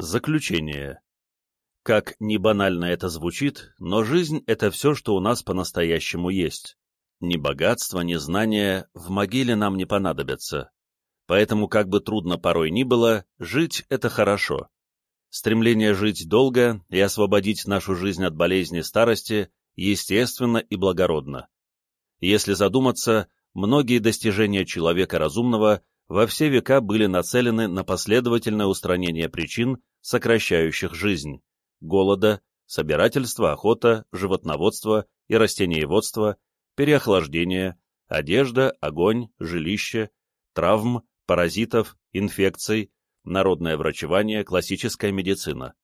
Заключение. Как ни банально это звучит, но жизнь — это все, что у нас по-настоящему есть. Ни богатство, ни знания в могиле нам не понадобятся. Поэтому, как бы трудно порой ни было, жить — это хорошо. Стремление жить долго и освободить нашу жизнь от болезни старости естественно и благородно. Если задуматься, многие достижения человека разумного во все века были нацелены на последовательное устранение причин, сокращающих жизнь, голода, собирательства, охота, животноводство и растениеводство, переохлаждения, одежда, огонь, жилище, травм, паразитов, инфекций, народное врачевание, классическая медицина.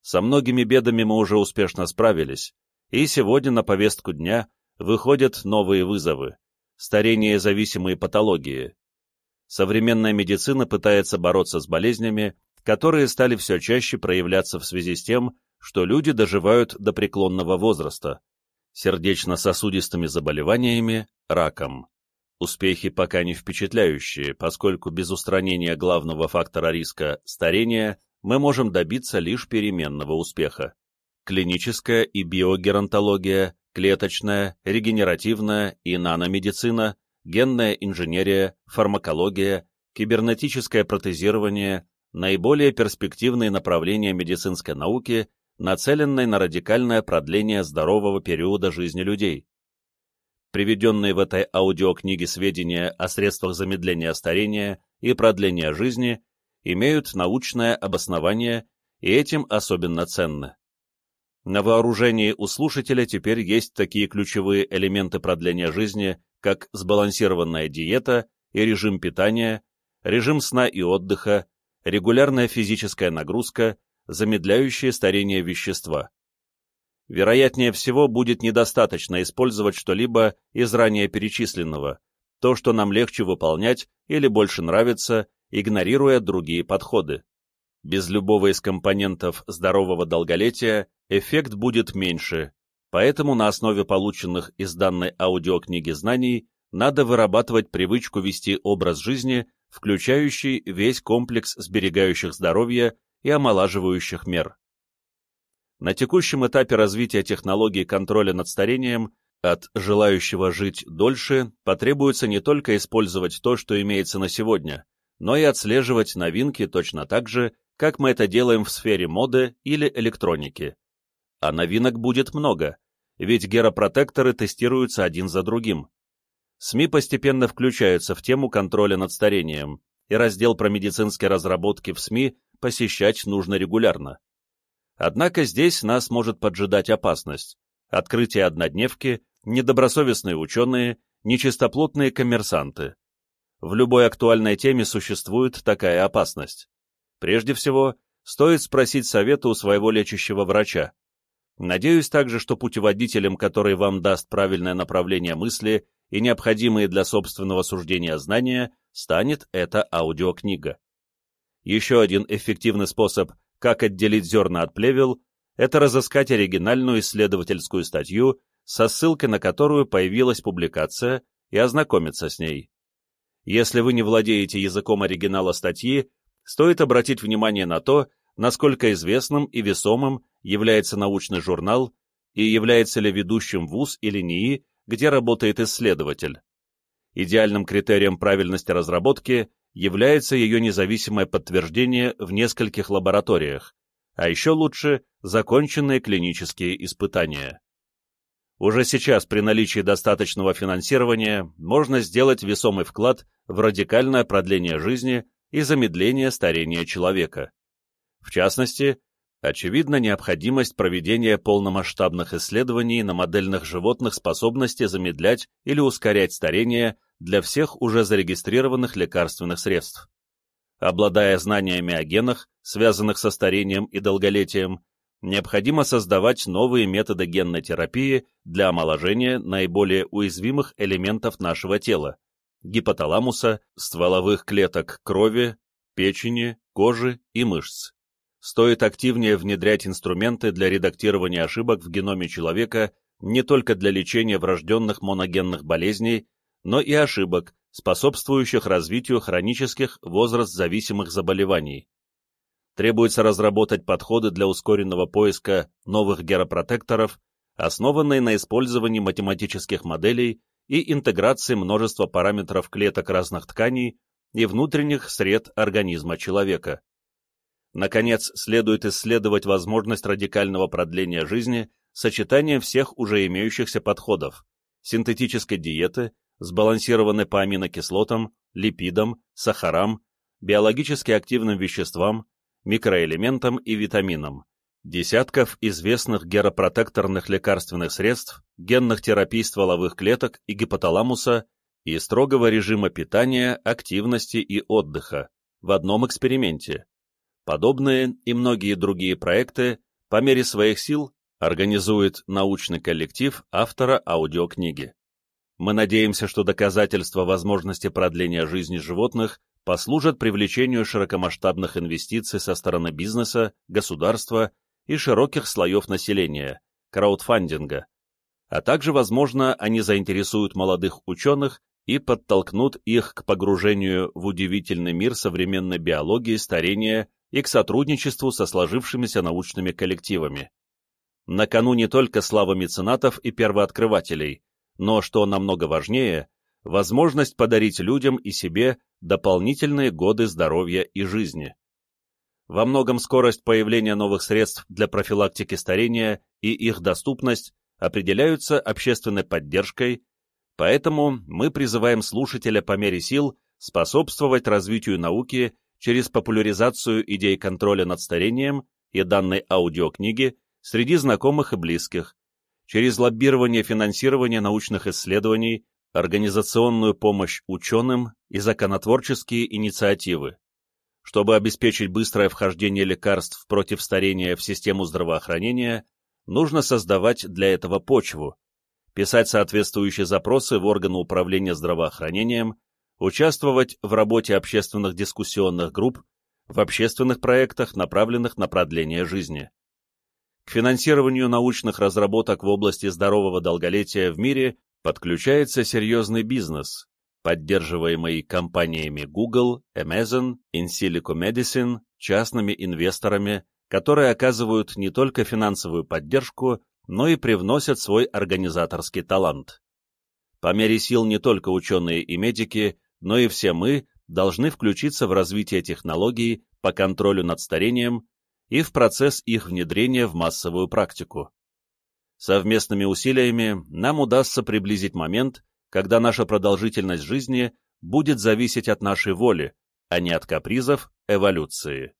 Со многими бедами мы уже успешно справились, и сегодня на повестку дня выходят новые вызовы – старение зависимые патологии, современная медицина пытается бороться с болезнями, которые стали все чаще проявляться в связи с тем, что люди доживают до преклонного возраста, сердечно-сосудистыми заболеваниями, раком. Успехи пока не впечатляющие, поскольку без устранения главного фактора риска – старения мы можем добиться лишь переменного успеха. Клиническая и биогеронтология, клеточная, регенеративная и наномедицина генная инженерия, фармакология, кибернетическое протезирование – наиболее перспективные направления медицинской науки, нацеленные на радикальное продление здорового периода жизни людей. Приведенные в этой аудиокниге сведения о средствах замедления старения и продления жизни имеют научное обоснование и этим особенно ценны. На вооружении у слушателя теперь есть такие ключевые элементы продления жизни, как сбалансированная диета и режим питания, режим сна и отдыха, регулярная физическая нагрузка, замедляющие старение вещества. Вероятнее всего, будет недостаточно использовать что-либо из ранее перечисленного, то, что нам легче выполнять или больше нравится, игнорируя другие подходы. Без любого из компонентов здорового долголетия эффект будет меньше, Поэтому на основе полученных из данной аудиокниги знаний надо вырабатывать привычку вести образ жизни, включающий весь комплекс сберегающих здоровье и омолаживающих мер. На текущем этапе развития технологий контроля над старением от желающего жить дольше потребуется не только использовать то, что имеется на сегодня, но и отслеживать новинки точно так же, как мы это делаем в сфере моды или электроники. А новинок будет много, ведь геропротекторы тестируются один за другим. СМИ постепенно включаются в тему контроля над старением, и раздел про медицинские разработки в СМИ посещать нужно регулярно. Однако здесь нас может поджидать опасность. Открытие однодневки, недобросовестные ученые, нечистоплотные коммерсанты. В любой актуальной теме существует такая опасность. Прежде всего, стоит спросить совета у своего лечащего врача, Надеюсь также, что путеводителем, который вам даст правильное направление мысли и необходимые для собственного суждения знания, станет эта аудиокнига. Еще один эффективный способ, как отделить зерна от плевел, это разыскать оригинальную исследовательскую статью, со ссылкой на которую появилась публикация, и ознакомиться с ней. Если вы не владеете языком оригинала статьи, стоит обратить внимание на то, насколько известным и весомым является научный журнал и является ли ведущим вуз или НИИ, где работает исследователь. Идеальным критерием правильности разработки является ее независимое подтверждение в нескольких лабораториях, а еще лучше – законченные клинические испытания. Уже сейчас при наличии достаточного финансирования можно сделать весомый вклад в радикальное продление жизни и замедление старения человека. В частности, очевидна необходимость проведения полномасштабных исследований на модельных животных способности замедлять или ускорять старение для всех уже зарегистрированных лекарственных средств. Обладая знаниями о генах, связанных со старением и долголетием, необходимо создавать новые методы генной терапии для омоложения наиболее уязвимых элементов нашего тела – гипоталамуса, стволовых клеток крови, печени, кожи и мышц стоит активнее внедрять инструменты для редактирования ошибок в геноме человека не только для лечения врожденных моногенных болезней, но и ошибок, способствующих развитию хронических возраст-зависимых заболеваний. Требуется разработать подходы для ускоренного поиска новых геропротекторов, основанные на использовании математических моделей и интеграции множества параметров клеток разных тканей и внутренних сред организма человека. Наконец, следует исследовать возможность радикального продления жизни сочетанием всех уже имеющихся подходов – синтетической диеты, сбалансированной по аминокислотам, липидам, сахарам, биологически активным веществам, микроэлементам и витаминам, десятков известных геропротекторных лекарственных средств, генных терапий стволовых клеток и гипоталамуса и строгого режима питания, активности и отдыха в одном эксперименте. Подобные и многие другие проекты по мере своих сил организует научный коллектив автора аудиокниги. Мы надеемся, что доказательства возможности продления жизни животных послужат привлечению широкомасштабных инвестиций со стороны бизнеса, государства и широких слоев населения, краудфандинга, а также, возможно, они заинтересуют молодых ученых и подтолкнут их к погружению в удивительный мир современной биологии, старения и к сотрудничеству со сложившимися научными коллективами. На кону не только слава меценатов и первооткрывателей, но, что намного важнее, возможность подарить людям и себе дополнительные годы здоровья и жизни. Во многом скорость появления новых средств для профилактики старения и их доступность определяются общественной поддержкой, поэтому мы призываем слушателя по мере сил способствовать развитию науки через популяризацию идей контроля над старением и данной аудиокниги среди знакомых и близких, через лоббирование финансирования научных исследований, организационную помощь ученым и законотворческие инициативы. Чтобы обеспечить быстрое вхождение лекарств против старения в систему здравоохранения, нужно создавать для этого почву, писать соответствующие запросы в органы управления здравоохранением, участвовать в работе общественных дискуссионных групп, в общественных проектах, направленных на продление жизни. К финансированию научных разработок в области здорового долголетия в мире подключается серьезный бизнес, поддерживаемый компаниями Google, Amazon, InSilico Medicine, частными инвесторами, которые оказывают не только финансовую поддержку, но и привносят свой организаторский талант. По мере сил не только ученые и медики, но и все мы должны включиться в развитие технологий по контролю над старением и в процесс их внедрения в массовую практику. Совместными усилиями нам удастся приблизить момент, когда наша продолжительность жизни будет зависеть от нашей воли, а не от капризов эволюции.